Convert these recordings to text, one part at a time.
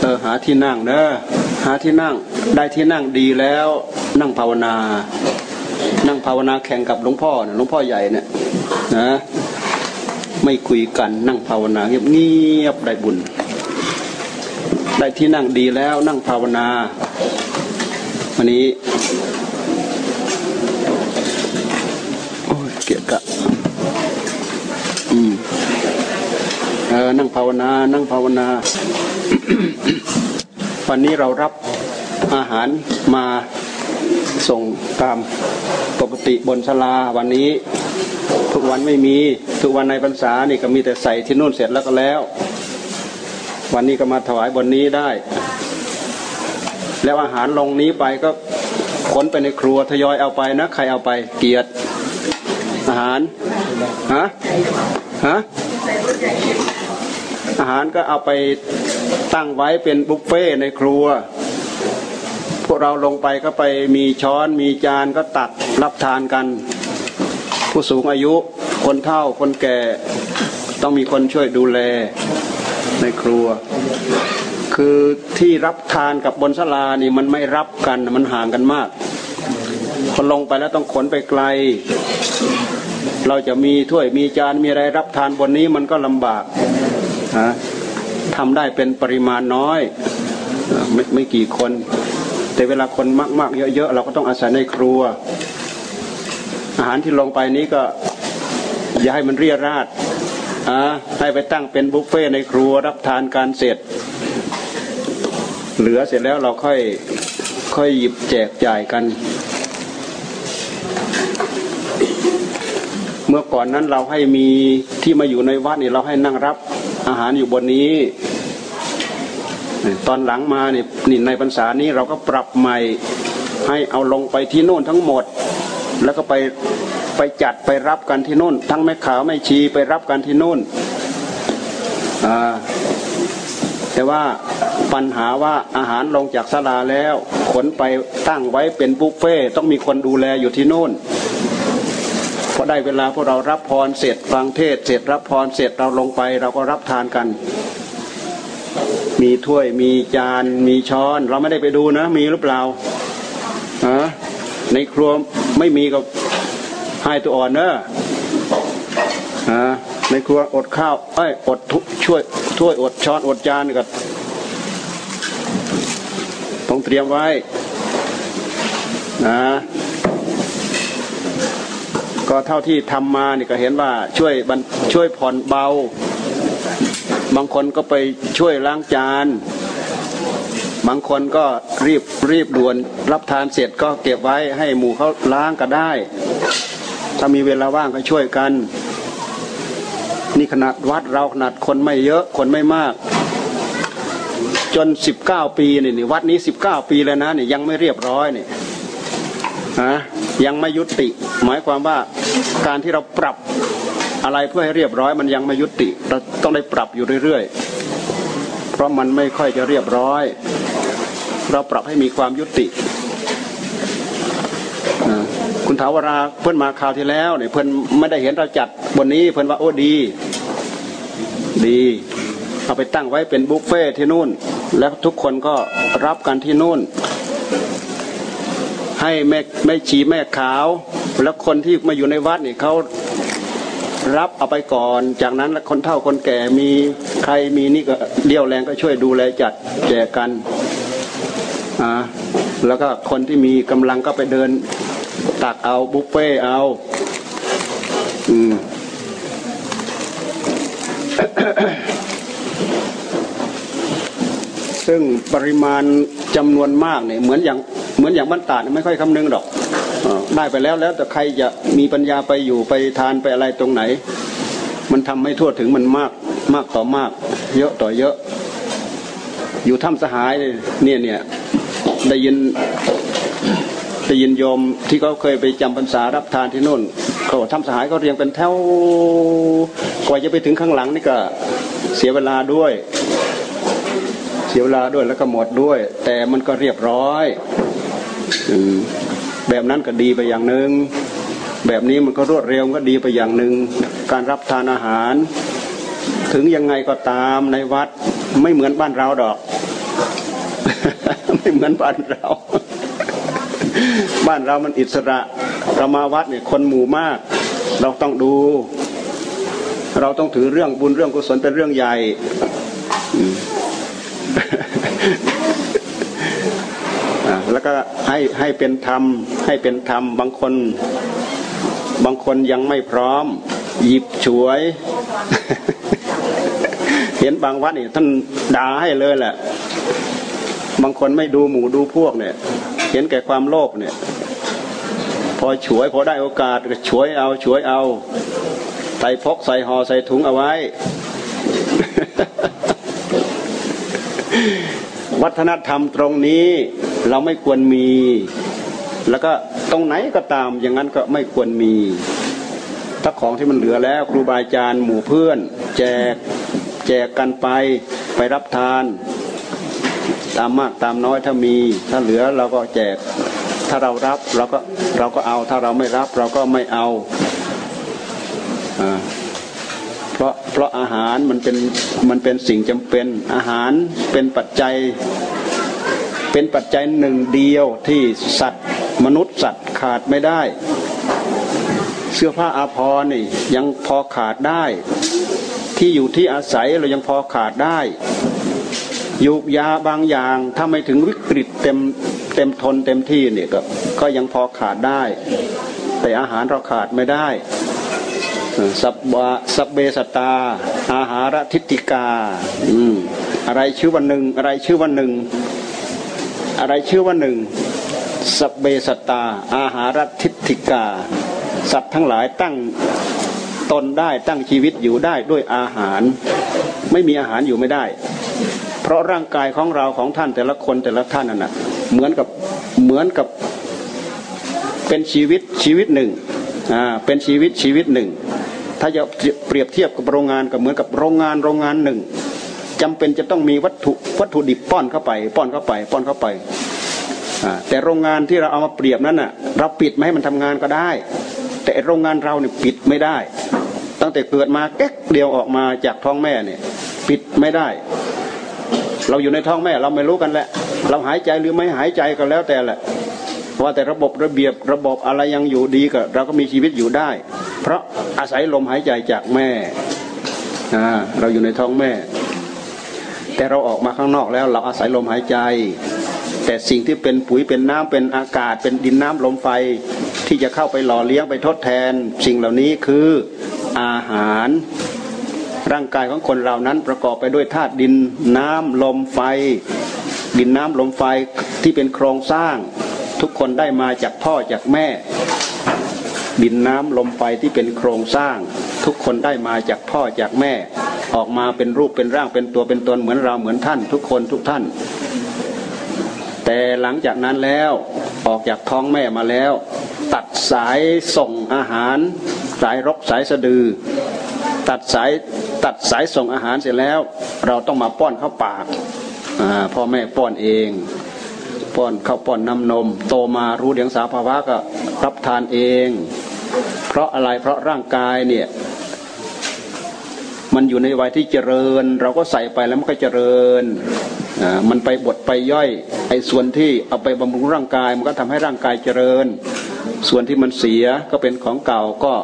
เออหาที่นั่งเนอะหาที่นั่งได้ที่นั่งดีแล้ว นั่งภาวนา นั่งภาวนาแข่งกับหลวงพ่อเนะหลวงพ่อใหญ่เนี่ยนะไม่คุยกันนั่งภาวนาเงียบเงียบได้บุญ ได้ที่นั่งดีแล้วนั่งภาวนาวันนี้โอ้ยเกียกะอืม นั่งภาวนา นั่งภาวนา วันนี้เรารับอาหารมาส่งตามปกติบนศาลาวันนี้ทุกวันไม่มีทุกวันในพรรษานี่ก็มีแต่ใส่ที่นู่นเสร็จแล้วก็แล้ว วันนี้ก็มาถวายบนนี้ได้ แล้วอาหารลงนี้ไปก็ขนไปในครัวทยอยเอาไปนะใครเอาไปเกียรติอาหารฮะฮะ อาหารก็เอาไปตั้งไว้เป็นบุฟเฟ่ในครัว พวกเราลงไปก็ไปมีช้อนมีจานก็ตักรับทานกัน ผู้สูงอายุคนเฒ่าคนแก่ต้องมีคนช่วยดูแลในครัว คือที่รับทานกับบนสลานี่มันไม่รับกันมันห่างกันมากคนลงไปแล้วต้องขนไปไกล เราจะมีถ้วยมีจานมีอะไรรับทานบนนี้มันก็ลำบาก ฮะทำได้เป็นปริมาณน้อยไม่ไม่กี่คน แต่เวลาคนมาก ๆ เยอะๆเราก็ต้องอาศัยในครัว อาหารที่ลงไปนี้ก็ อย่าให้มันเรียราดอ่าให้ไปตั้งเป็นบุฟเฟ่ในครัวรับทานการเสร็จ เหลือเสร็จแล้วเราค่อยค่อยหยิบแจกจ่ายกัน เมื่อก่อนนั้นเราให้มีที่มาอยู่ในวัดนี่เราให้นั่งรับ อาหารอยู่บนนี้ ตอนหลังมาเนี่ยนี่ในพรรษานี้เราก็ปรับใหม่ให้เอาลงไปที่โน่นทั้งหมด แล้วก็ไปไปจัดไปรับกันที่โน่น ทั้งแม่ขาวแม่ชีไปรับกันที่โน่นแต่ว่าปัญหาว่าอาหารลงจากศาลาแล้ว ขนไปตั้งไว้เป็นบุฟเฟ่ต้องมีคนดูแลอยู่ที่โน่น พอได้เวลาพวกเรารับพรเสร็จฟังเทศ เสร็จรับพรเสร็จเราลงไป เราก็รับทานกัน มีถ้วยมีจานมีช้อน เราไม่ได้ไปดูนะ มีหรือเปล่าฮะในครัวไม่มีก็ให้ตัวอ่อนเนอะฮะในครัวอดข้าวเอ้ยอดช่วยถ้วยอดช้อนอดจานก็ต้องเตรียมไว้นะ ก็เท่าที่ทำมานี่ก็เห็นว่าช่วยช่วยผ่อนเบา บางคนก็ไปช่วยล้างจาน บางคนก็รีบรีบด่วนรับทานเสร็จก็เก็บไว้ให้หมู่เขาล้างก็ได้ ถ้ามีเวลาว่างก็ช่วยกัน นี่ขนาดวัดเราขนาดคนไม่เยอะคนไม่มาก จนสิบเก้าปีนี่นี่วัดนี้สิบเก้าปีแล้วนะนี่ยังไม่เรียบร้อยนี่ฮะยังไม่ยุติ หมายความว่าการที่เราปรับอะไรเพื่อให้เรียบร้อยมันยังไม่ยุติ เราต้องได้ปรับอยู่เรื่อยๆ เพราะมันไม่ค่อยจะเรียบร้อย เราปรับให้มีความยุติคุณถาวราเพื่อนมาคราวที่แล้วเนี่ยเพื่อนไม่ได้เห็นเราจัดบนนี้เพื่อนว่าโอ้ดี ดีเอาไปตั้งไว้เป็นบุฟเฟ่ที่นู่น แล้วทุกคนก็รับกันที่นู่น ให้แม่แม่ชีแม่ขาว แล้วคนที่มาอยู่ในวัดนี่เขารับเอาไปก่อน จากนั้นคนเฒ่าคนแก่มีใครมีนี่ก็เดี่ยวแรงก็ช่วยดูแลจัดแจกกันอ่าแล้วก็คนที่มีกำลังก็ไปเดินตักเอาบุฟเฟ่เอาอืมซึ่งปริมาณจำนวนมากเนี่ยเหมือนอย่างเหมือนอย่างบ้านตาดไม่ค่อยคำนึงหรอก ได้ไปแล้วแล้วแต่ใครจะมีปัญญาไปอยู่ไปทานไปอะไรตรงไหน มันทำให้ทั่วถึงมันมากมากต่อมาก เยอะต่อเยอะ อยู่ถ้ำสหายเนี่ยเนี่ยได้ยินได้ยินโยมที่เขาเคยไปจำพรรษารับทานที่นู่นเขาทำสหายเขาเรียงเป็นแถวกว่าจะไปถึงข้างหลังนี่ก็เสียเวลาด้วย เสียเวลาด้วยแล้วก็หมดด้วย แต่มันก็เรียบร้อย แบบนั้นก็ดีไปอย่างหนึ่งแบบนี้มันก็รวดเร็วก็ดีไปอย่างหนึ่งการรับทานอาหาร ถึงยังไงก็ตามในวัดไม่เหมือนบ้านเราดอก ไม่เหมือนบ้านเรา บ้านเรามันอิสระเรามาวัดเนี่ยคนหมู่มาก เราต้องดู เราต้องถือเรื่องบุญเรื่องกุศลเป็นเรื่องใหญ่ แล้วก็ให้ให้เป็นธรรม ให้เป็นธรรมบางคน บางคนยังไม่พร้อม หยิบฉวย เห็นบางวัดนี่ท่านด่าให้เลยแหละ บางคนไม่ดูหมูดูพวกเนี่ย เห็นแก่ความโลภเนี่ย พอฉวยพอได้โอกาสก็ฉวยเอาฉวยเอา ใส่พกใส่ห่อใส่ถุงเอาไว้วัฒนธรรมตรงนี้ เราไม่ควรมี แล้วก็ตรงไหนก็ตามอย่างนั้นก็ไม่ควรมีถ้าของที่มันเหลือแล้ว ครูบาอาจารย์หมู่เพื่อน แจกแจกกันไปไปรับทาน ตามมากตามน้อยถ้ามี ถ้าเหลือเราก็แจกถ้าเรารับเราก็เราก็เอาถ้าเราไม่รับเราก็ไม่เอาเพราะเพราะอาหารมันเป็นมันเป็นสิ่งจำเป็นอาหารเป็นปัจจัย เป็นปัจจัยหนึ่งเดียวที่สัตว์ มนุษย์สัตว์ขาดไม่ได้ เสื้อผ้าอาภรณ์นี่ยังพอขาดได้ ที่อยู่ที่อาศัยเรายังพอขาดได้ยูกยาบางอย่างถ้าไม่ถึงวิกฤตเต็มเต็มทนเต็มที่เนี่ยก็ก็ยังพอขาดได้ แต่อาหารเราขาดไม่ได้สับบะสับเบสตา อาหารทิติกา อืมอะไรชื่อวันหนึ่งอะไรชื่อวันหนึ่ง อะไรชื่อว่าหนึ่งสเบสตา อาหารทิติกา สัตว์ทั้งหลายตั้งตนได้ตั้งชีวิตอยู่ได้ด้วยอาหาร ไม่มีอาหารอยู่ไม่ได้ เพราะร่างกายของเราของท่านแต่ละคนแต่ละท่านนั่นนะเหมือนกับเหมือนกับเป็นชีวิตชีวิตหนึ่งอ่าเป็นชีวิตชีวิตหนึ่ง ถ้าจะเปรียบเทียบกับโรงงานก็เหมือนกับโรงงานโรงงานหนึ่ง จำเป็นจะต้องมีวัตถุวัตถุดิบป้อนเข้าไป ป้อนเข้าไป ป้อนเข้าไปแต่โรงงานที่เราเอามาเปรียบนั้นน่ะเราปิดไม่ให้มันทำงานก็ได้ แต่โรงงานเราเนี่ยปิดไม่ได้ ตั้งแต่เกิดมาแก๊กเดียวออกมาจากท้องแม่เนี่ยปิดไม่ได้ เราอยู่ในท้องแม่เราไม่รู้กันแหละ เราหายใจหรือไม่หายใจก็แล้วแต่แหละว่าแต่ระบบระเบียบระบบอะไรยังอยู่ดีก็เราก็มีชีวิตอยู่ได้ เพราะอาศัยลมหายใจจากแม่เราอยู่ในท้องแม่ แต่เราออกมาข้างนอกแล้วเราอาศัยลมหายใจ แต่สิ่งที่เป็นปุ๋ยเป็นน้ำเป็นอากาศ เป็นดินน้ำลมไฟ ที่จะเข้าไปหล่อเลี้ยงไปทดแทน สิ่งเหล่านี้คืออาหาร ร่างกายของคนเรานั้นประกอบไปด้วยธาตุดินน้ำลมไฟ ดินน้ำลมไฟที่เป็นโครงสร้าง ทุกคนได้มาจากพ่อจากแม่ ดินน้ำลมไฟที่เป็นโครงสร้าง ทุกคนได้มาจากพ่อจากแม่ ออกมาเป็นรูปเป็นร่างเป็นตัวเป็นตนเหมือนเราเหมือนท่าน ทุกคนทุกท่าน แต่หลังจากนั้นแล้วออกจากท้องแม่มาแล้ว ตัดสายส่งอาหาร สายรกสายสะดือ ตัดสายตัดสายส่งอาหารเสร็จแล้ว เราต้องมาป้อนเข้าปากพ่อแม่ป้อนเองป้อนข้าป้อนน้ำนม โตมารู้เดียงสาภาวะก็รับทานเอง เพราะอะไรเพราะร่างกายเนี่ย มันอยู่ในวัยที่เจริญ เราก็ใส่ไปแล้วมันก็เจริญมันไปบดไปย่อยไอ้ส่วนที่เอาไปบำรุงร่างกาย มันก็ทำให้ร่างกายเจริญ ส่วนที่มันเสียก็เป็นของเก่าก็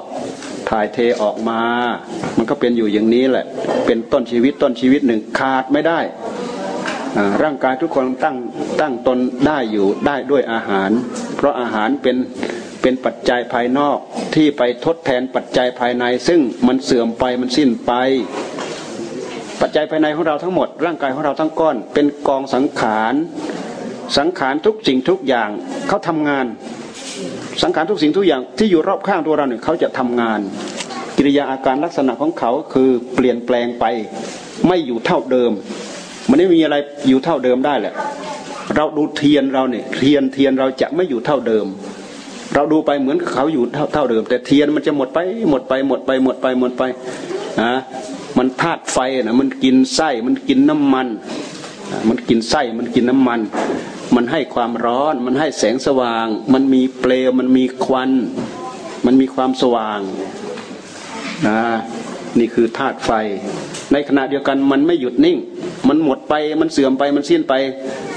ถ่ายเทออกมา มันก็เป็นอยู่อย่างนี้แหละ เป็นต้นชีวิตต้นชีวิตหนึ่งขาดไม่ได้ร่างกายทุกคนตั้งตั้งตนได้อยู่ได้ด้วยอาหาร เพราะอาหารเป็น เป็นปัจจัยภายนอกที่ไปทดแทนปัจจัยภายใน ซึ่งมันเสื่อมไปมันสิ้นไป ปัจจัยภายในของเราทั้งหมด ร่างกายของเราทั้งก้อน เป็นกองสังขารสังขารทุกสิ่งทุกอย่างเขาทำงาน สังขารทุกสิ่งทุกอย่างที่อยู่รอบข้างตัวเราเนี่ยเขาจะทำงาน กิริยาอาการลักษณะของเขาคือเปลี่ยนแปลงไป ไม่อยู่เท่าเดิม มันไม่มีอะไรอยู่เท่าเดิมได้แหละเราดูเทียนเราเนี่ยเทียนเทียนเราจะไม่อยู่เท่าเดิม เราดูไปเหมือนเขาอยู่เท่าเดิม แต่เทียนมันจะหมดไปหมดไปหมดไปหมดไปหมดไปนะมันธาตุไฟนะมันกินไส้มันกินน้ำมัน มันกินไส้มันกินน้ำมัน มันให้ความร้อน มันให้แสงสว่าง มันมีเปลวมันมีควัน มันมีความสว่างนะนี่คือธาตุไฟ ในขณะเดียวกันมันไม่หยุดนิ่ง มันหมดไปมันเสื่อมไปมันสิ้นไป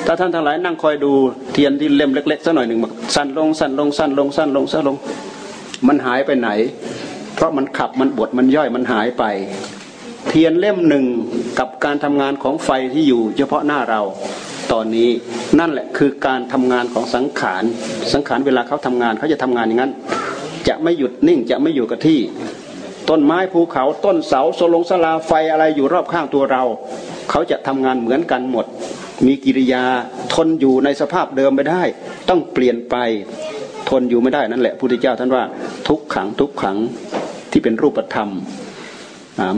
ถ้าท่านทั้งหลายนั่งคอยดูเทียนที่เล่มเล็กๆสักหน่อยหนึ่งสั้นลงสั้นลงสั้นลงสั้นลงสั้นลง มันหายไปไหน เพราะมันขับมันบดมันย่อยมันหายไป เทียนเล่มหนึ่งกับการทำงานของไฟที่อยู่ เฉพาะหน้าเราตอนนี้นั่นแหละคือการทำงานของสังขารสังขารเวลาเขาทำงานเขาจะทำงานอย่างนั้น จะไม่หยุดนิ่งจะไม่อยู่กับที่ ต้นไม้ภูเขาต้นเสาโซลงสลาไฟอะไรอยู่รอบข้างตัวเรา เขาจะทำงานเหมือนกันหมด มีกิริยาทนอยู่ในสภาพเดิมไม่ได้ ต้องเปลี่ยนไปทนอยู่ไม่ได้นั่นแหละพุทธเจ้าท่านว่าทุกขังทุกขังที่เป็นรูปธรรม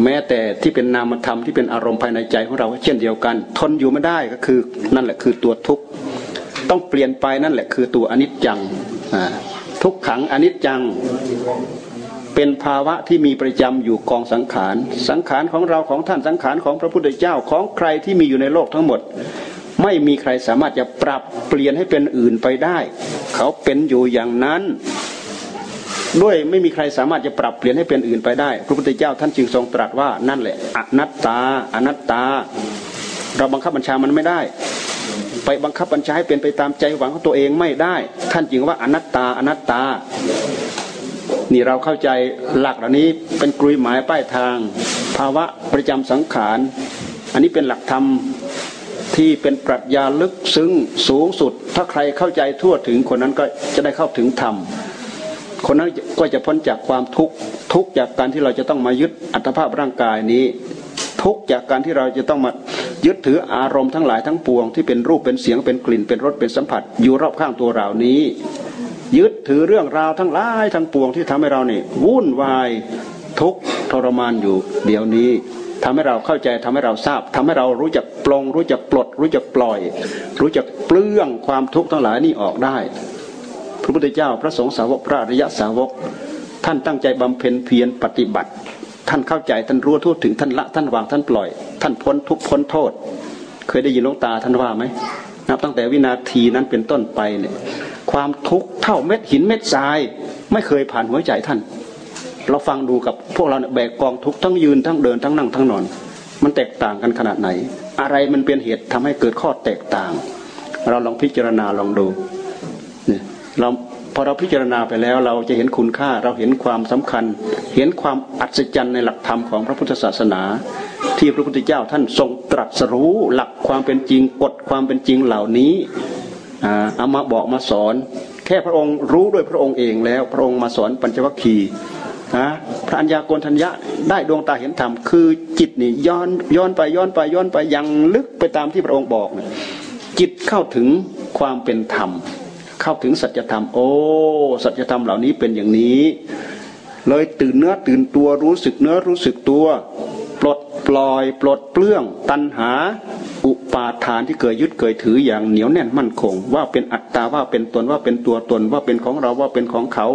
แม้แต่ที่เป็นนามธรรมที่เป็นอารมณ์ภายในใจของเราเช่นเดียวกัน ทนอยู่ไม่ได้ก็คือนั่นแหละคือตัวทุกข์ต้องเปลี่ยนไปนั่นแหละคือตัวอนิจจังทุกขังอนิจจัง เป็นภาวะที่มีประจำอยู่กองสังขาร สังขารของเราของท่านสังขารของพระพุทธเจ้าของใครที่มีอยู่ในโลกทั้งหมด ไม่มีใครสามารถจะปรับเปลี่ยนให้เป็นอื่นไปได้ เขาเป็นอยู่อย่างนั้น ด้วยไม่มีใครสามารถจะปรับเปลี่ยนให้เป็นอื่นไปได้ พระพุทธเจ้าท่านจึงทรงตรัสว่านั่นแหละอนัตตา อนัตตา เราบังคับบัญชามันไม่ได้ไปบังคับบัญชาให้เป็นไปตามใจหวังของตัวเองไม่ได้ ท่านจึงว่าอนัตตาอนัตตา นี่เราเข้าใจหลักเหล่านี้เป็นกลุยหมายป้ายทาง ภาวะประจำสังขาร อันนี้เป็นหลักธรรมที่เป็นปรัชญาลึกซึ้งสูงสุด ถ้าใครเข้าใจทั่วถึงคนนั้นก็จะได้เข้าถึงธรรมคนนั้นก็จะพ้นจากความทุกข์ทุกจากการที่เราจะต้องมายึดอัตภาพร่างกายนี้ ทุกจากการที่เราจะต้องมายึดถืออารมณ์ทั้งหลายทั้งปวงที่เป็นรูปเป็นเสียงเป็นกลิ่นเป็นรสเป็นสัมผัส อยู่รอบข้างตัวเรานี้ ยึดถือเรื่องราวทั้งหลายทั้งปวงที่ทำให้เราเนี่ยวุ่นวายทุกทรมานอยู่เดี๋ยวนี้ทำให้เราเข้าใจทำให้เราทราบทำให้เรารู้จักปลง รู้จักปลด รู้จักปล่อย รู้จักเปลื้องความทุกข์ทั้งหลายนี่ออกได้ พระพุทธเจ้าพระสงฆ์สาวกพระอริยสาวก ท่านตั้งใจบำเพ็ญเพียรปฏิบัติ ท่านเข้าใจท่านรู้ทั่วถึงท่านละท่านวางท่านปล่อย ท่านพ้นทุกพ้นโทษ เคยได้ยินลงตาท่านว่าไหมนับตั้งแต่วินาทีนั้นเป็นต้นไปเนี่ย ความทุกข์เท่าเม็ดหินเม็ดทราย ไม่เคยผ่านหัวใจท่าน เราฟังดูกับพวกเราเนี่ยแบกกองทุกข์ทั้งยืนทั้งเดินทั้งนั่งทั้งนอน มันแตกต่างกันขนาดไหน อะไรมันเป็นเหตุทำให้เกิดข้อแตกต่าง เราลองพิจารณาลองดูเนี่ยเราพอเราพิจารณาไปแล้วเราจะเห็นคุณค่าเราเห็นความสำคัญ เห็นความอัศจรรย์ในหลักธรรมของพระพุทธศาสนา ที่พระพุทธเจ้าท่านทรงตรัสรู้หลักความเป็นจริงกฎความเป็นจริงเหล่านี้ เอามาบอกมาสอน แค่พระองค์รู้ด้วยพระองค์เองแล้ว พระองค์มาสอนปัญจวัคคีย์นะพระัญญาโกณทัญญะได้ดวงตาเห็นธรรมคือจิตนี่ย้อนย้อนไปย้อนไปย้อนไปยังลึกไปตามที่พระองค์บอกจิตเข้าถึงความเป็นธรรม เข้าถึงสัจธรรม โอ้สัจธรรมเหล่านี้เป็นอย่างนี้ เลยตื่นเนื้อตื่นตัวรู้สึกเนื้อรู้สึกตัว ปล่อยปลดเปลื้อง ตัณหา อุปาทานที่เกิดยึดเกิดถืออย่างเหนียวแน่นมั่นคง ว่าเป็นอัตตาว่าเป็นตนว่าเป็นตัวตนว่าเป็นของเราว่าเป็นของเขา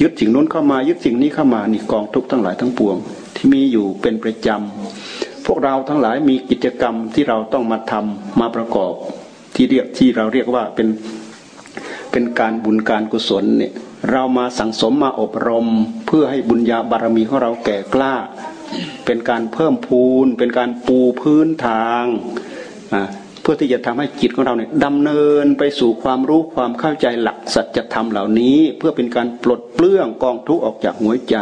ยึดสิ่งนู้นเข้ามายึดสิ่งนี้เข้ามานี่กองทุกข์ทั้งหลายทั้งปวง ที่มีอยู่เป็นประจำพวกเราทั้งหลายมีกิจกรรมที่เราต้องมาทำมาประกอบ ที่เรียกที่เราเรียกว่าเป็นเป็นการบุญการกุศลเนี่ยเรามาสั่งสมมาอบรม เพื่อให้บุญญาบารมีของเราแก่กล้า เป็นการเพิ่มพูน เป็นการปูพื้นทางเพื่อที่จะทำให้จิตของเราเนี่ยดำเนินไปสู่ความรู้ความเข้าใจหลักสัจธรรมเหล่านี้ เพื่อเป็นการปลดเปลื้องกองทุกข์ออกจากหัวใจ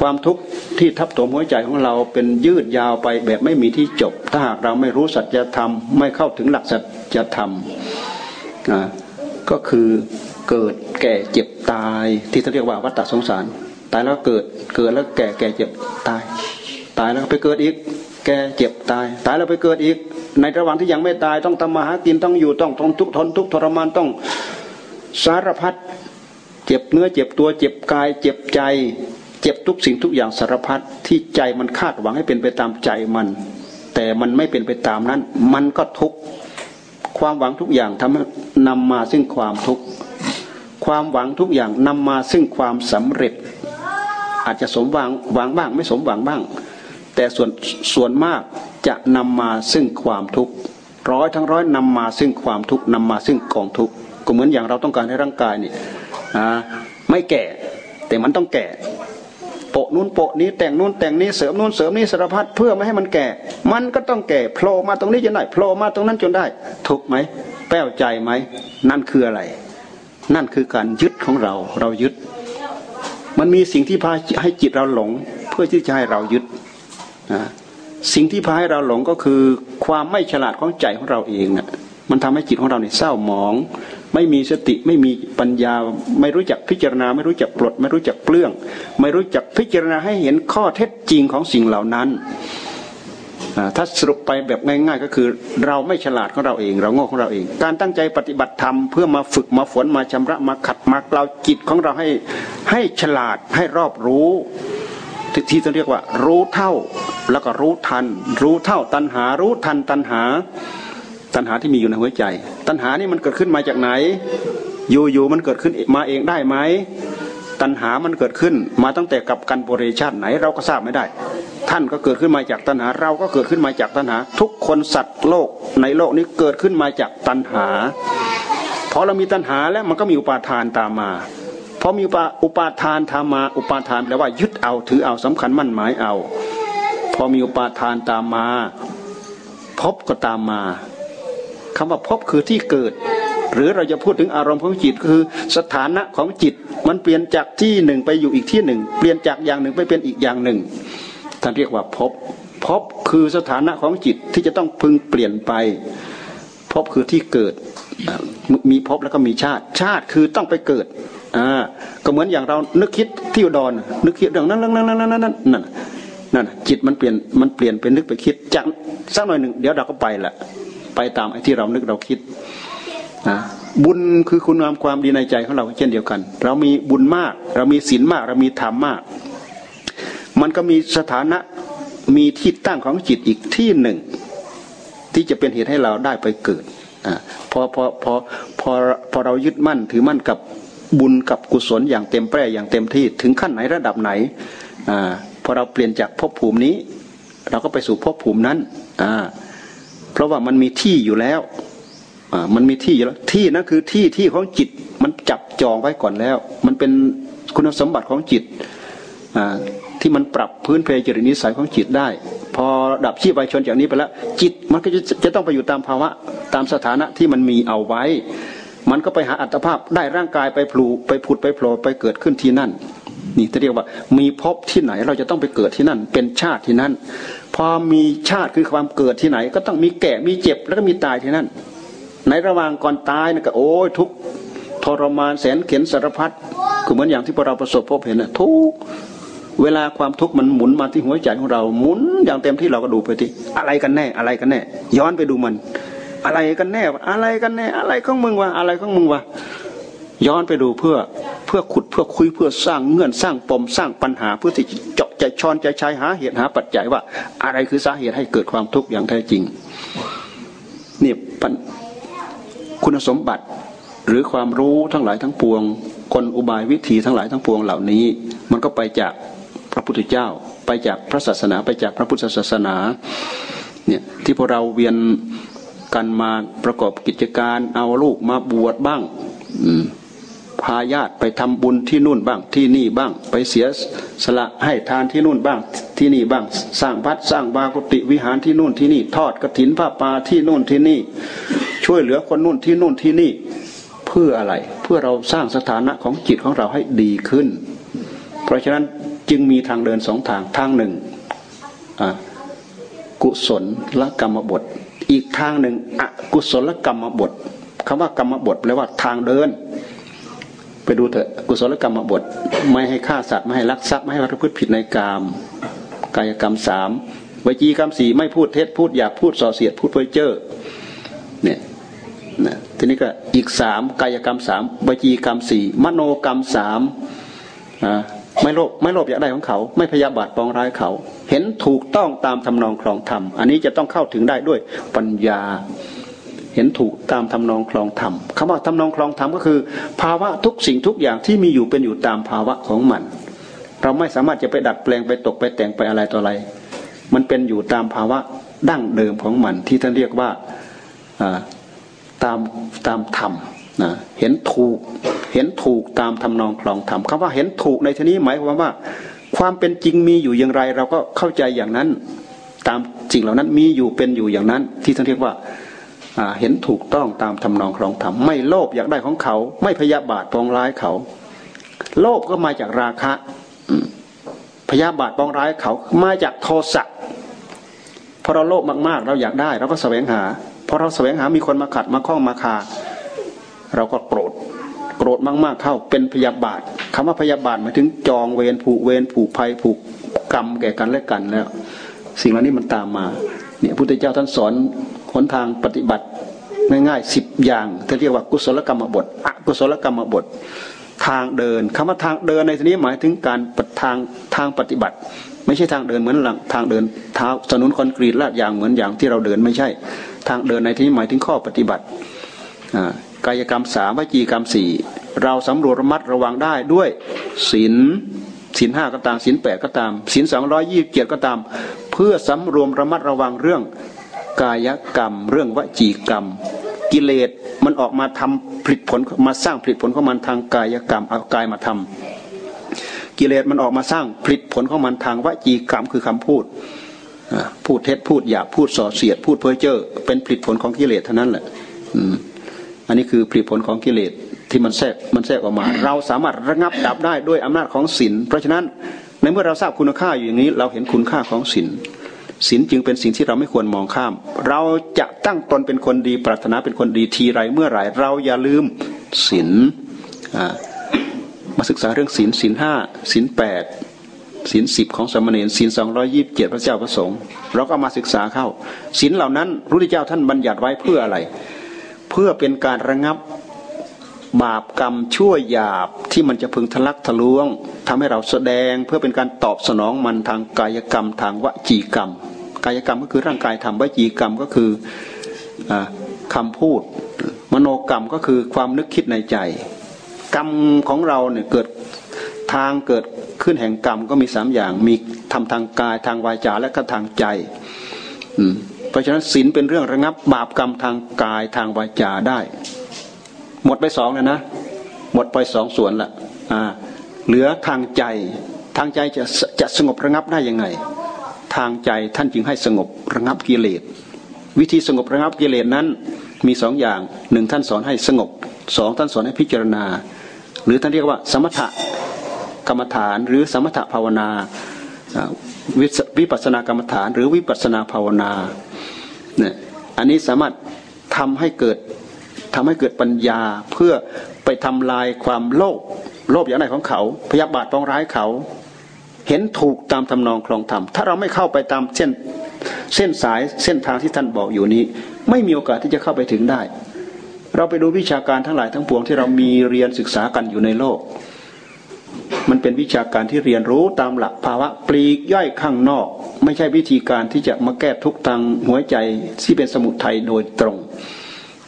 ความทุกข์ที่ทับถมหัวใจของเราเป็นยืดยาวไปแบบไม่มีที่จบ ถ้าหากเราไม่รู้สัจธรรม ไม่เข้าถึงหลักสัจธรรมก็คือเกิดแก่เจ็บตายที่เขาเรียกว่าวัฏฏสงสาร ตายแล้วเกิดเกิดแล้วแก่แก่เจ็บตาย ตายแล้วไปเกิดอีก แก่เจ็บตาย ตายแล้วไปเกิดอีก ในระหว่างที่ยังไม่ตายต้องทำมาหากินต้องอยู่ต้องทนทุกทนทุกทรมานต้องสารพัดเจ็บเนื้อเจ็บตัวเจ็บกาย เจ็บใจ เจ็บทุกสิ่งทุกอย่างสารพัดที่ใจมันคาดหวังให้เป็นไปตามใจมัน แต่มันไม่เป็นไปตามนั้น มันก็ทุกความหวังทุกอย่างทำนำมาซึ่งความทุกข์ความหวังทุกอย่างนำมาซึ่งความสำเร็จ อาจจะสมหวังหวังบ้างไม่สมหวังบ้าง แต่ส่วนส่วนมากจะนำมาซึ่งความทุกข์ร้อยทั้งร้อยนำมาซึ่งความทุกข์นำมาซึ่งกองทุกข์ก็เหมือนอย่างเราต้องการให้ร่างกายนี่ไม่แก่ แต่มันต้องแก่โปะนู้นโปะนี้แต่งนู้นแต่งนี้เสริมนู้นเสริมนี้สารพัดเพื่อไม่ให้มันแก่ มันก็ต้องแก่โผล่มาตรงนี้จนได้โผล่มาตรงนั้นจนได้ ถูกไหมแป้วใจไหมนั่นคืออะไร นั่นคือการยึดของเราเรายึด มันมีสิ่งที่พาให้จิตเราหลง เพื่อที่จะให้เรายึด สิ่งที่พาให้เราหลงก็คือความไม่ฉลาดของใจของเราเองนะมันทำให้จิตของเราเนี่ยเศร้าหมอง ไม่มีสติไม่มีปัญญา ไม่รู้จักพิจารณา ไม่รู้จักปลด ไม่รู้จักเปลื้อง ไม่รู้จักพิจารณาให้เห็นข้อเท็จจริงของสิ่งเหล่านั้นถ้าสรุปไปแบบง่าย ๆ ก็คือเราไม่ฉลาดของเราเอง เราโง่ของเราเอง การตั้งใจปฏิบัติธรรมเพื่อมาฝึกมาฝนมาชำระมาขัดมาเกลาจิตของเราให้ให้ฉลาดให้รอบรู้ที่จะเรียกว่ารู้เท่า แล้วก็รู้ทัน รู้เท่าตัณหา รู้ทันตัณหา ตัณหาที่มีอยู่ในหัวใจ ตัณหานี่มันเกิดขึ้นมาจากไหน อยู่ๆมันเกิดขึ้นมาเองได้ไหมตัณหามันเกิดขึ้นมาตั้งแต่กับกันบริชาติไหนเราก็ทราบไม่ได้ ท่านก็เกิดขึ้นมาจากตัณหา เราก็เกิดขึ้นมาจากตัณหา ทุกคนสัตว์โลกในโลกนี้เกิดขึ้นมาจากตัณหาพอเรามีตัณหาแล้วมันก็มีอุปาทานตามมาพอมีอุปาทานทามา อุปาทานแปลว่ายึดเอาถือเอาสำคัญมั่นหมายเอา อมีอุปาทานตามมา พบก็ตามมาคำว่าพบคือที่เกิด หรือเราจะพูดถึงอารมณ์ของจิตคือสถานะของจิตมันเปลี่ยนจากที่หนึ่งไปอยู่อีกที่หนึ่ง เปลี่ยนจากอย่างหนึ่งไปเป็นอีกอย่างหนึ่งท่านเรียกว่าพบพบคือสถานะของจิตที่จะต้องพึงเปลี่ยนไป พบคือที่เกิดมีพบแล้วก็มีชาติ ชาติคือต้องไปเกิดอ่าก็เหมือนอย่างเรานึกคิดที่อุดรนึกคิดเรื่องนั้นนั้นนั้นนั้นนั้นนั่น นั่นจิตมันเปลี่ยนมันเปลี่ยนเป็นนึกไปคิดจากสักหน่อยหนึ่งเดี๋ยวเราก็ไปแหละไปตามไอ้ที่เรานึกเราคิดนะบุญคือคุณงามความดีในใจของเราเช่นเดียวกัน เรามีบุญมาก เรามีศีลมาก เรามีธรรมมาก มันก็มีสถานะมีที่ตั้งของจิตอีกที่หนึ่ง ที่จะเป็นเหตุให้เราได้ไปเกิดอ่าพอพอพอพอพอเรายึดมั่นถือมั่นกับบุญกับกุศลอย่างเต็มแปร่อย่างเต็มที่ถึงขั้นไหนระดับไหนอ พอเราเปลี่ยนจากภพภูมินี้ เราก็ไปสู่ภพภูมินั้นเพราะว่ามันมีที่อยู่แล้วมันมีที่อยู่แล้วที่นั่นคือที่ที่ของจิตมันจับจองไว้ก่อนแล้ว มันเป็นคุณสมบัติของจิตที่มันปรับพื้นเพจริตนิสัยของจิตได้ พอดับชีพไปชนจากนี้ไปแล้ว จิตมันก็จะจะต้องไปอยู่ตามภาวะตามสถานะที่มันมีเอาไว้ มันก็ไปหาอัตภาพได้ร่างกายไปพลูไปผุดไปโผล่ไปเกิดขึ้นที่นั่น นี่จะเรียกว่ามีพบที่ไหนเราจะต้องไปเกิดที่นั่น เป็นชาติที่นั่น พอมีชาติคือความเกิดที่ไหน ก็ต้องมีแก่มีเจ็บแล้วก็มีตายที่นั่น ในระหว่างก่อนตายนะก็โอ้ยทุกทรมานแสนเข็นสารพัดคือเหมือนอย่างที่พวกเราประสบพบเห็นนะทุกเวลาความทุกข์มันหมุนมาที่หัวใจของเราหมุนอย่างเต็มที่เราก็ดูไปที่อะไรกันแน่อะไรกันแน่ ย้อนไปดูมัน อะไรกันแน่อะไรกันแน่ อะไรของมึงวะอะไรของมึงวะย้อนไปดูเพื่อ พื่อขุดเพื่อคุยเพื่อสร้างเงื่อนสร้างปมสร้างปัญหาเพื่อที่จะเจาะใจชอนใจชายหาเหตุหาปัจจัยว่า อะไรคือสาเหตุให้เกิดความทุกข์อย่างแท้จริงนี่คุณสมบัติหรือความรู้ทั้งหลายทั้งปวง กลอุบายวิธีทั้งหลายทั้งปวงเหล่านี้ มันก็ไปจากพระพุทธเจ้า ไปจากพระศาสนา ไปจากพระพุทธศาสนาเนี่ยที่พวกเราเวียนกันมาประกอบกิจการเอาลูกมาบวชบ้าง พาญาติไปทำบุญที่นู่นบ้าง ที่นี่บ้าง ไปเสียสละให้ทานที่นู่นบ้าง ที่นี่บ้าง สร้างวัดสร้างบากุติวิหารที่นู่นที่นี่ ทอดกระถินผ้าป่าที่นู่นที่นี่ ช่วยเหลือคนนู่นที่นู่นที่นี่ เพื่ออะไร เพื่อเราสร้างสถานะของจิตของเราให้ดีขึ้น เพราะฉะนั้นจึงมีทางเดินสองทางทางหนึ่งกุศลและกรรมบท อีกทางหนึ่งอกุศลกรรมบทคำว่ากรรมบทแปลว่าทางเดิน ดูเถอะกุศลกรรมบท ไม่ให้ฆ่าสัตว์ไม่ให้ลักทรัพย์ไม่ให้ประพฤติผิดในกามกายกรรมสามวิจีกรรมสี่ไม่พูดเท็จพูดหยาบพูดส่อเสียดพูดเพ้อเจ้อเนี่ยนะทีนี้ก็อีกสามกายกรรมสามวิจีกรรมสี่มโนกรรมสามอ่าไม่โลภไม่โลภอยากได้ของเขา ไม่พยาบาทปองร้ายเขา เห็นถูกต้องตามทำนองคลองธรรม อันนี้จะต้องเข้าถึงได้ด้วยปัญญา เห็นถูกตามทำนองคลองธรรมคำว่าทำนองคลองธรรมก็คือ ภาวะทุกสิ่งทุกอย่างที่มีอยู่เป็นอยู่ตามภาวะของมัน เราไม่สามารถจะไปดัดแปลงไปตกไปแต่งไปอะไรต่ออะไร มันเป็นอยู่ตามภาวะดั้งเดิมของมัน ที่ท่านเรียกว่าตามตามธรรมนะเห็นถูกเห็นถูกตามทำนองคลองธรรมคำว่าเห็นถูกในที่นี้หมายความว่า ความเป็นจริงมีอยู่อย่างไร เราก็เข้าใจอย่างนั้น ตามสิ่งเหล่านั้นมีอยู่เป็นอยู่อย่างนั้น ที่ท่านเรียกว่า เห็นถูกต้องตามทำนองคลองธรรมไม่โลภอยากได้ของเขา ไม่พยาบาทปองร้ายเขา โลภก็มาจากราคะพยาบาทปองร้ายเขามาจากโทสะพอเราโลภมากๆ เราอยากได้เราก็แสวงหาพอเราแสวงหามีคนมาขัดมาข้องมาคา เราก็โกรธโกรธมากๆเข้าเป็นพยาบาทคำว่าพยาบาทหมายถึงจองเวรผูกเวรผูกภัยผูกกรรมแก่กันและกันแล้ว สิ่งเหล่านี้มันตามมา เนี่ยพุทธเจ้าท่านสอน หนทางปฏิบัติง่ายๆสิบอย่างที่เรียกว่ากุศลกรรมบทอกุศลกรรมบท ทางเดินคำว่าทางเดินในที่นี้หมายถึงการทางทางปฏิบัติ ไม่ใช่ทางเดินเหมือนหลังทางเดินเท้าสนุนคอนกรีตลาดยางเหมือนอย่างที่เราเดินไม่ใช่ ทางเดินในที่นี้หมายถึงข้อปฏิบัติกายกรรมสามวจีกรรมสี่เราสำรวจระมัดระวังได้ด้วยศีลศีลห้าก็ตามศีลแปดก็ตามศีลสองร้อยยี่สิบเจ็ดก็ตาม เพื่อสำรวมระมัดระวังเรื่อง กายกรรม เรื่องวจีกรรม กิเลสมันออกมาทำผลิตผลมาสร้างผลิตผลของมันทางกายกรรมเอากายมาทำกิเลสมันออกมาสร้างผลิตผลของมันทางวจีกรรมคือคำพูดพูดเท็จพูดหยาบพูดส่อเสียด พูดเพ้อเจ้อเป็นผลิตผลของกิเลสเท่านั้นแหละอันนี้คือผลิตผลของกิเลสที่มันแทรกมันแทรกออกมา เราสามารถระงับดับได้ด้วยอำนาจของศีลเพราะฉะนั้นในเมื่อเราทราบคุณค่าอยู่อย่างนี้ เราเห็นคุณค่าของศีล ศีลจึงเป็นสิ่งที่เราไม่ควรมองข้าม เราจะตั้งตนเป็นคนดี ปรารถนาเป็นคนดีทีไรเมื่อไหร่เราอย่าลืมศีลมาศึกษาเรื่องศีลศีลห้าศีลแปดศีลสิบของสมณีศีลสองร้อยี่บเจ็ดพระเจ้าพระสงฆ์เราก็มาศึกษาเข้าศีลเหล่านั้นพระพุทธเจ้าท่านบัญญัติไว้เพื่ออะไร เพื่อเป็นการระงับบาปกรรมชั่วหยาบที่มันจะพึงทะลักทะลวงทำให้เราแสดงเพื่อเป็นการตอบสนองมันทางกายกรรมทางวจีกรรม กายกรรมก็คือร่างกายทำวจีกรรมก็คืออคำพูด มโนกรรมก็คือความนึกคิดในใจ กรรมของเราเนี่ยเกิดทางเกิดขึ้นแห่งกรรมก็มีสามอย่าง มีทำทางกายทางวาจาและก็ทางใจเพราะฉะนั้นศีลเป็นเรื่องระงับบาปกรรมทางกายทางวาจาได้ หมดไปสองแล้วนะ หมดไปสองส่วนละอ่าเหลือทางใจทางใจจะจะสงบระงับได้ยังไง ทางใจท่านจึงให้สงบระงับกิเลส วิธีสงบระงับกิเลสนั้นมีสองอย่างหนึ่งท่านสอนให้สงบสองท่านสอนให้พิจารณา หรือท่านเรียกว่า สมถะกรรมฐาน หรือสมถะภาวนาวิปัสสนากรรมฐาน หรือวิปัสสนาภาวนาเนี่ยอันนี้สามารถทำให้เกิดทำให้เกิดปัญญาเพื่อไปทำลายความโลภโลภอย่างไรของเขา พยาบาทปองร้ายเขา เห็นถูกตามทำนองคลองธรรม ถ้าเราไม่เข้าไปตามเส้นเส้นสายเส้นทางที่ท่านบอกอยู่นี้ ไม่มีโอกาสที่จะเข้าไปถึงได้ เราไปดูวิชาการทั้งหลายทั้งปวงที่เรามีเรียนศึกษากันอยู่ในโลก มันเป็นวิชาการที่เรียนรู้ตามหลักภาวะปลีกย่อยข้างนอก ไม่ใช่วิธีการที่จะมาแก้ทุกทางหัวใจที่เป็นสมุทัยโดยตรง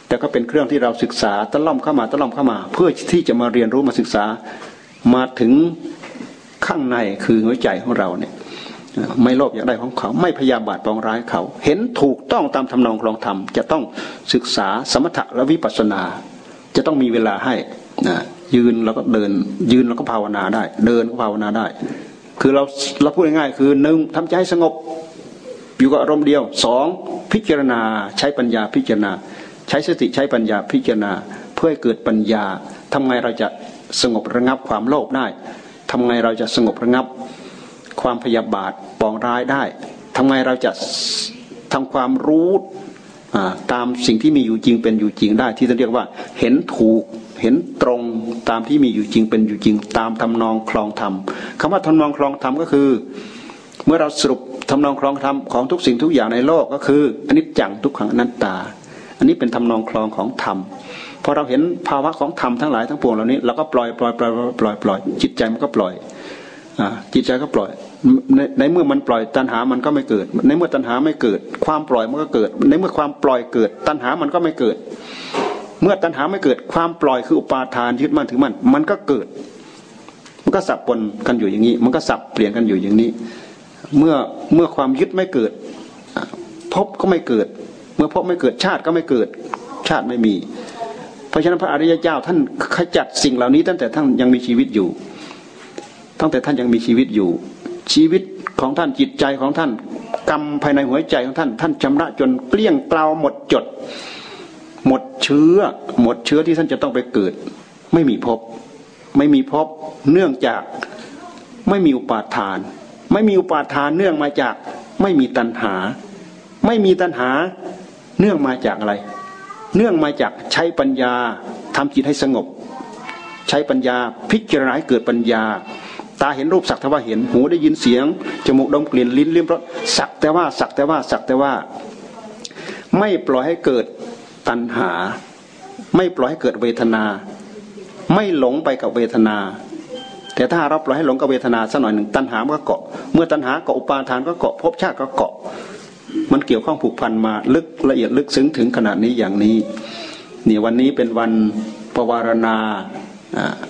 แต่ก็เป็นเครื่องที่เราศึกษาตะล่อมเข้ามาตะล่อมเข้ามา เพื่อที่จะมาเรียนรู้มาศึกษามาถึง ข้างในคือหัวใจของเราเนี่ยไม่โลภอยากได้ของเขา ไม่พยาบาดปองร้ายเขา เห็นถูกต้องตามทำนองครองธรรม จะต้องศึกษาสมถะและวิปัสสนา จะต้องมีเวลาให้นะยืนแล้วก็เดิน ยืนแล้วก็ภาวนาได้ เดินก็ภาวนาได้ คือเราเราพูดง่ายๆคือหนึ่งทำใจสงบ อยู่กับอารมณ์เดียวสองพิจารณาใช้ปัญญาพิจารณา ใช้สติใช้ปัญญาพิจารณา เพื่อให้เกิดปัญญาทำไงเราจะสงบระงับความโลภได้ ทำไงเราจะสงบระงับความพยาบาทปองร้ายได้ทำไงเราจะทำความรู้ตามสิ่งที่มีอยู่จริงเป็นอยู่จริงได้ ที่เรียกว่าเห็นถูกเห็นตรงตามที่มีอยู่จริงเป็นอยู่จริง ตามทำนองคลองธรรมคำว่าทำนองคลองธรรมก็คือ เมื่อเราสรุปทำนองคลองธรรมของทุกสิ่งทุกอย่างในโลกก็คืออนิจจังทุกขังอนัตตา อันนี้เป็นทำนองคลองของธรรม พอเราเห็นภาวะของธรรมทั้งหลายทั้งปวงเหล่านี้เราก็ปล่อยปล่อยปล่อยปล่อยปล่อยจิตใจมันก็ปล่อยอจิตใจก็ปล่อยในในเมื่อมันปล่อยตัณหามันก็ไม่เกิด ในเมื่อตัณหาไม่เกิด ความปล่อยมันก็เกิด ในเมื่อความปล่อยเกิด ตัณหามันก็ไม่เกิด เมื่อตัณหาไม่เกิดความปล่อยคืออุปาทานยึดมั่นถือมั่นมันก็เกิด มันก็สับปนกันอยู่อย่างนี้ มันก็สับเปลี่ยนกันอยู่อย่างนี้ เมื่อเมื่อความยึดไม่เกิดพบก็ไม่เกิด เมื่อพบไม่เกิดชาติก็ไม่เกิด ชาติไม่มี เพราะฉะนั้นพระอริยเจ้าท่านขจัดสิ่งเหล่านี้ ตั้งแต่ท่านยังมีชีวิตอยู่ ตั้งแต่ท่านยังมีชีวิตอยู่ ชีวิตของท่านจิตใจของท่านกรรมภายในหัวใจของท่าน ท่านชำระจนเกลี้ยงเกลาหมดจด หมดเชื้อ หมดเชื้อที่ท่านจะต้องไปเกิด ไม่มีพบไม่มีพบเนื่องจากไม่มีอุปาทาน ไม่มีอุปาทานเนื่องมาจากไม่มีตัณหา ไม่มีตัณหาเนื่องมาจากอะไร เนื่องมาจากใช้ปัญญาทำจิตให้สงบ ใช้ปัญญาพิจารณาให้เกิดปัญญา ตาเห็นรูปสักแต่ว่าเห็นหูได้ยินเสียงจมูกดมกลิ่นลิ้นลิ้มรสสักแต่ว่าสักแต่ว่าสักแต่ว่า ไม่ปล่อยให้เกิดตัณหา ไม่ปล่อยให้เกิดเวทนา ไม่หลงไปกับเวทนาแต่ถ้าเราปล่อยให้หลงกับเวทนาสักหน่อยหนึ่งตัณหาก็เกาะ เมื่อตัณหาเกาะอุปาทานก็เกาะภพชาติก็เกาะ มันเกี่ยวข้องผูกพันมาลึกละเอียดลึกซึ้งถึงขนาดนี้อย่างนี้นี่วันนี้เป็นวันปวารณา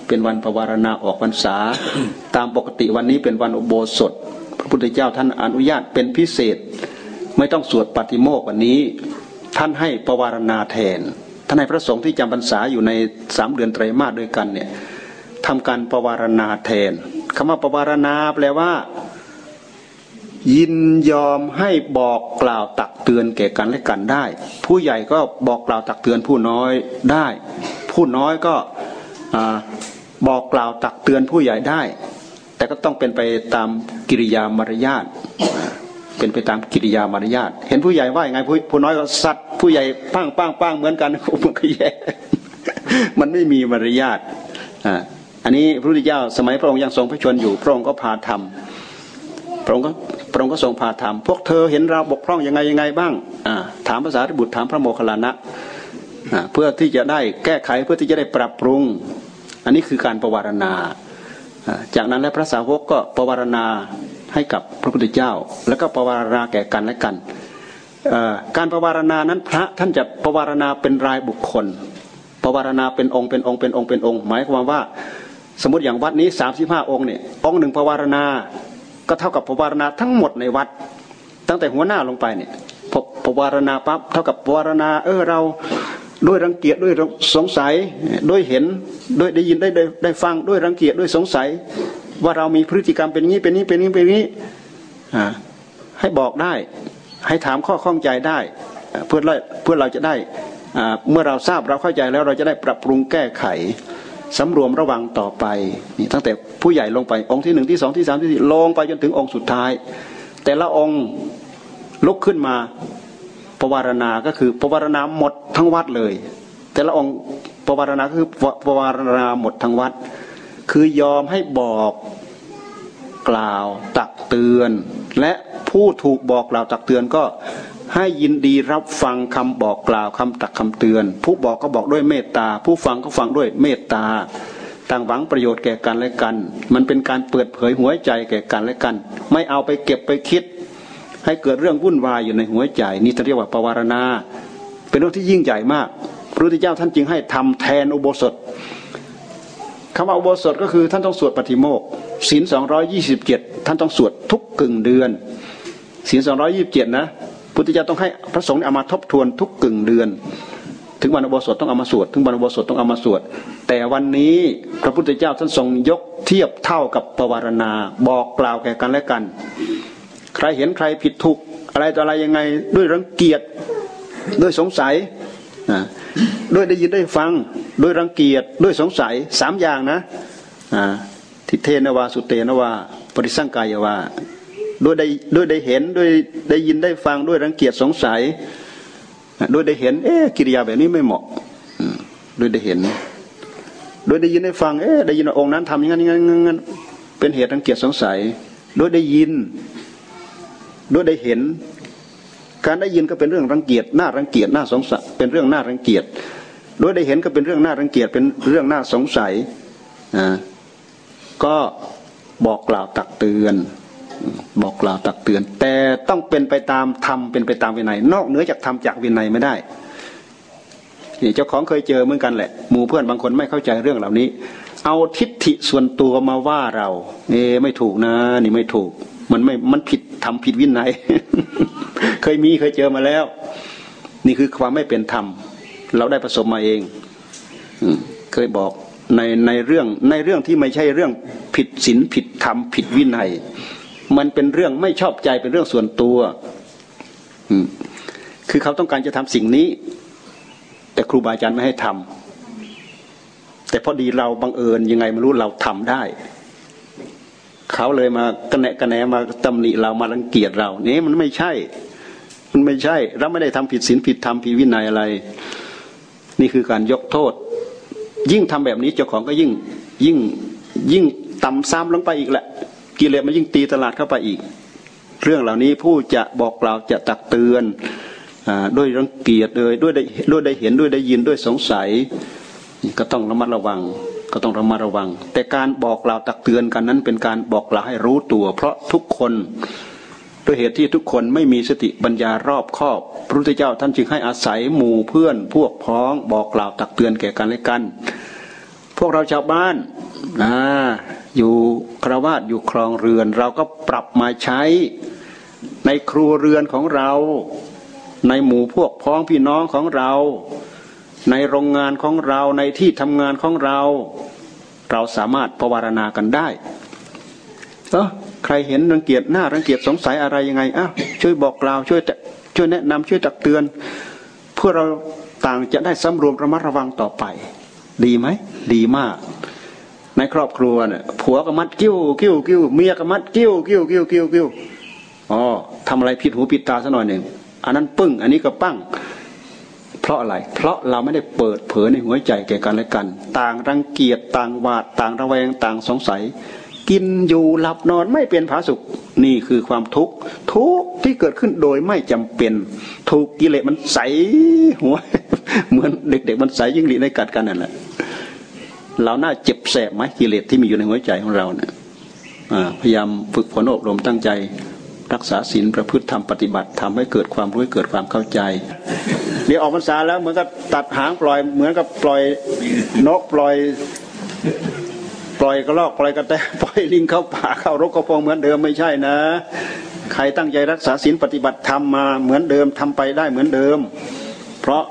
เป็นวันปวารณาออกพรรษา ตามปกติวันนี้เป็นวันอุโบสถ พระพุทธเจ้าท่านอนุญาตเป็นพิเศษ ไม่ต้องสวดปฏิโมกวันนี้ ท่านให้ปวารณาแทน ท่านให้พระสงฆ์ที่จำพรรษาอยู่ในสามเดือนไตรมาสด้วยกันเนี่ยทำการปวารณาแทนคำว่าปวารณาแปลว่า ยินยอมให้บอกกล่าวตักเตือนแก่กันและกันได้ ผู้ใหญ่ก็บอกกล่าวตักเตือนผู้น้อยได้ ผู้น้อยก็บอกกล่าวตักเตือนผู้ใหญ่ได้ แต่ก็ต้องเป็นไปตามกิริยามารยาทเป็นไปตามกิริยามารยาทเห็นผู้ใหญ่ว่าอย่างไงผู้ผู้น้อยก็สัตว์ผู้ใหญ่ปังปังปังเหมือนกันมันก็แย่มันไม่มีมารยาทอันนี้พระพุทธเจ้าสมัยพระองค์ยังทรงพระชนอยู่พระองค์ก็พาทำ พระองค์ก็พระองค์ก็ทรงพาถามพวกเธอเห็นเราบกพร่องยังไงยังไงบ้างถามภาษาริบุตรถามพระโมคคัลลานะเพื่อที่จะได้แก้ไขเพื่อที่จะได้ปรับปรุง อันนี้คือการประวารณา จากนั้นแล้วพระสาวกก็ประวารณาให้กับพระพุทธเจ้า แล้วก็ประวารณาแก่กันและกันการประวารณานั้นพระท่านจะประวารณาเป็นรายบุคคล ประวารณาเป็นองค์เป็นองค์เป็นองค์เป็นองค์ หมายความว่า สมมติอย่างวัดนี้สามสิบห้าองค์เนี่ยองค์หนึ่งประวารณา ก็เท่ากับภาวนาทั้งหมดในวัด ตั้งแต่หัวหน้าลงไปเนี่ยพภาวนาปั๊บเท่ากับภาวนาเออเราด้วยรังเกียจด้วยสงสัยด้วยเห็นด้วยได้ยินได้ได้ได้ฟังด้วยรังเกียจด้วยสงสัย ว่าเรามีพฤติกรรมเป็นงี้เป็นนี้เป็นนี้เป็นนี้ให้บอกได้ ให้ถามข้อข้องใจได้ เพื่อเพื่อเราจะได้เมื่อเราทราบเราเข้าใจแล้วเราจะได้ปรับปรุงแก้ไข สำรวมระวังต่อไปนี่ตั้งแต่ผู้ใหญ่ลงไปองค์ที่หนึ่งที่สองที่สามที่สี่ลงไปจนถึงองค์สุดท้าย แต่ละองค์ลุกขึ้นมาปวารณาก็คือปวารณาหมดทั้งวัดเลย แต่ละองค์ปวารณาคือปวารณาหมดทั้งวัด คือยอมให้บอกกล่าวตักเตือน และผู้ถูกบอกกล่าวตักเตือนก็ ให้ยินดีรับฟังคำบอกกล่าวคำตักคำเตือน ผู้บอกก็บอกด้วยเมตตา ผู้ฟังก็ฟังด้วยเมตตา ต่างหวังประโยชน์แก่กันและกัน มันเป็นการเปิดเผยหัวใจแก่กันและกัน ไม่เอาไปเก็บไปคิด ให้เกิดเรื่องวุ่นวายอยู่ในหัวใจ นี่เรียกว่าปวารณา เป็นเรื่องที่ยิ่งใหญ่มากพระพุทธเจ้าท่านจึงให้ทำแทนอุโบสถคำว่าอุโบสถก็คือท่านต้องสวดปฏิโมกศีลสองร้อยยี่สิบเจ็ดท่านต้องสวดทุกกึ่งเดือนศีลสองร้อยี่สิบเจ็ดนะ พุทธเจ้าต้องให้พระสงฆ์เอามาทบทวนทุกกึ่งเดือน ถึงวันอุโบสถต้องเอามาสวดถึงวันอุโบสถต้องเอามาสวด แต่วันนี้พระพุทธเจ้าท่านทรงยกเทียบเท่ากับปวารณาบอกกล่าวแก่กันและกัน ใครเห็นใครผิดถูกอะไรต่ออะไรยังไงด้วยรังเกียจด้วยสงสัยด้วยได้ยินได้ฟังด้วยรังเกียจด้วยสงสัยสามอย่างนะทิเทนวาสุเตนวาปริสังกายวา ด้วยได้ด้วยได้เห็นด้วยได้ยินได้ฟังด้วยรังเกียจสงสัยด้วยได้เห็น เอ๊กิริยาแบบนี้ไม่เหมาะด้วยได้เห็นโดยได้ยินได้ฟัง เอ๊ได้ยินองค์นั้นทำอย่างนั้นอย่างนั้นเป็นเหตุรังเกียจสงสัยโดยได้ยินด้วยได้เห็น การได้ยินก็เป็นเรื่องรังเกียจน่ารังเกียจน่าสงสัยเป็นเรื่องน่ารังเกียจโดยได้เห็นก็เป็นเรื่องน่ารังเกียจเป็นเรื่องน่าสงสัยอ่าก็บอกกล่าวตักเตือน บอกกล่าวตักเตือน แต่ต้องเป็นไปตามธรรมเป็นไปตามวินัย นอกเหนือจากธรรมจากวินัยไม่ได้นี่เจ้าของเคยเจอเหมือนกันแหละหมู่เพื่อนบางคนไม่เข้าใจเรื่องเหล่านี้ เอาทิฏฐิส่วนตัวมาว่าเรา เอไม่ถูกนะ นี่ไม่ถูก มันไม่มันผิดทำผิดวินัย เคยมีเคยเจอมาแล้ว นี่คือความไม่เป็นธรรม เราได้ประสบมาเองเคยบอกในในเรื่องในเรื่องที่ไม่ใช่เรื่องผิดศีลผิดธรรมผิดวินัย มันเป็นเรื่องไม่ชอบใจเป็นเรื่องส่วนตัวคือเขาต้องการจะทำสิ่งนี้ แต่ครูบาอาจารย์ไม่ให้ทำแต่พอดีเราบังเอิญยังไงไม่รู้เราทำได้ เขาเลยมากระแนะกระแหนมาตำหนิเรามารังเกียจเราเนี่มันไม่ใช่ มันไม่ใช่ เราไม่ได้ทำผิดศีลผิดธรรมผิดวินัยอะไร นี่คือการยกโทษ ยิ่งทำแบบนี้เจ้าของก็ยิ่ง ยิ่งยิ่งต่ำซ้ำลงไปอีกแหละ กิเลสมันยิ่งตีตลาดเข้าไปอีก เรื่องเหล่านี้ผู้จะบอกกล่าวจะตักเตือนด้วยรังเกียจเลยด้วยได้ด้วยได้เห็นด้วยได้ยินด้วยสงสัย ก็ต้องระมัดระวัง ก็ต้องระมัดระวัง แต่การบอกกล่าวตักเตือนกันนั้น เป็นการบอกกล่าวให้รู้ตัว เพราะทุกคนด้วยเหตุที่ทุกคนไม่มีสติปัญญารอบคอบ พระพุทธเจ้าท่านจึงให้อาศัยหมู่เพื่อนพวกพ้องบอกกล่าวตักเตือนแก่กันและกัน พวกเราชาวบ้านนะ อยู่คราวาสอยู่ครองเรือน เราก็ปรับมาใช้ในครัวเรือนของเรา ในหมู่พวกพ้องพี่น้องของเรา ในโรงงานของเราในที่ทำงานของเรา เราสามารถประวารณากันได้เออใครเห็นรังเกียจหน้ารังเกียจสงสัยอะไรยังไงอ้าวช่วยบอกกล่าวช่วยช่วยแนะนำช่วยตักเตือน เพื่อเราต่างจะได้สำรวมระมัดระวังต่อไป ดีไหม ดีมาก ครอบครัวเนี่ยผัวก็มัดกิ้วกิ้วกิ้วเมียก็มัดกิ้วกิ้วกิ้วกิ้วกิ้วอ๋อทำอะไรผิดหูผิดตาซะหน่อยหนึ่งอันนั้นปึ้ง อันนี้ก็ปั้ง เพราะอะไร เพราะเราไม่ได้เปิดเผยในหัวใจแก่กันและกัน ต่างรังเกียจต่างหวาดต่างระแวงต่างสงสัย กินอยู่หลับนอนไม่เป็นผาสุขนี่คือความทุกข์ทุกข์ที่เกิดขึ้นโดยไม่จำเป็น ถูกกิเลสมันใสหัวเหมือนเด็ก ๆ มันใสยิ่งหลีในกัดกันนั่นแหละ เราน่าเจ็บแสบไหมกิเลสที่มีอยู่ในหัวใจของเราเนี่ยพยายามฝึกฝนอบรมตั้งใจ รักษาศีลประพฤติธรรมปฏิบัติทำให้เกิดความรู้เกิดความเข้าใจ เดี๋ยวออกพรรษาแล้วเหมือนกับตัดหางปล่อยเหมือนกับปล่อยนกปล่อยปล่อยกระรอกปล่อยกระแตปล่อยลิงเข้าป่าเข้ารกกระพงเหมือนเดิมไม่ใช่นะ ใครตั้งใจรักษาศีลปฏิบัติธรรมมาเหมือนเดิมทำไปได้เหมือนเดิม เพราะ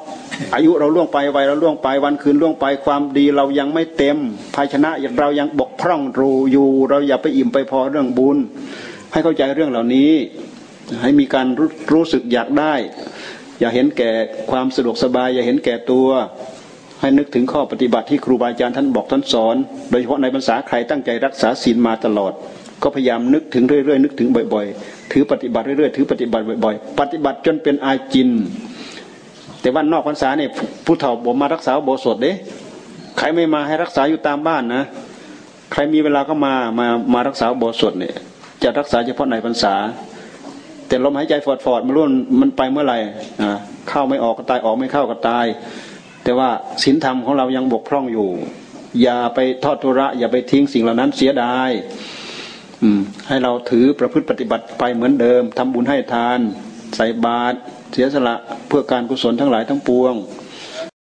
อายุเราล่วงไปวัยเราล่วงไปวันคืนล่วงไปความดีเรายังไม่เต็ม ภาชนะเรายังบกพร่องรูอยู่ เราอย่าไปอิ่มไปพอเรื่องบุญ ให้เข้าใจเรื่องเหล่านี้ ให้มีการรู้รู้สึกอยากได้ อย่าเห็นแก่ความสะดวกสบาย อย่าเห็นแก่ตัว ให้นึกถึงข้อปฏิบัติที่ครูบาอาจารย์ท่านบอกท่านสอน โดยเฉพาะในภาษาใครตั้งใจรักษาศีลมาตลอด ก็พยายามนึกถึงเรื่อยๆนึกถึงบ่อย ๆ ถือปฏิบัติเรื่อยๆถือปฏิบัติบ่อย ๆ ปฏิบัติจนเป็นอาจิน แต่ว่านอกพรรษาเนี่ยผู้เฒ่าบอกมารักษาโบสถเด้ใครไม่มาให้รักษาอยู่ตามบ้านนะใครมีเวลาก็มามามารักษาโบสถเนี่ย จะรักษาเฉพาะในพรรษา แต่ลมหายใจฟอดฟอดมันรุ่นมันไปเมื่อไหร่เข้าไม่ออกก็ตายออกไม่เข้าก็ตาย แต่ว่าศีลธรรมของเรายังบกพร่องอยู่ อย่าไปทอดทุระ อย่าไปทิ้งสิ่งเหล่านั้นเสียดายให้เราถือประพฤติปฏิบัติไปเหมือนเดิมทำบุญให้ทาน ใส่บาตร เสียสละเพื่อการกุศลทั้งหลายทั้งปวง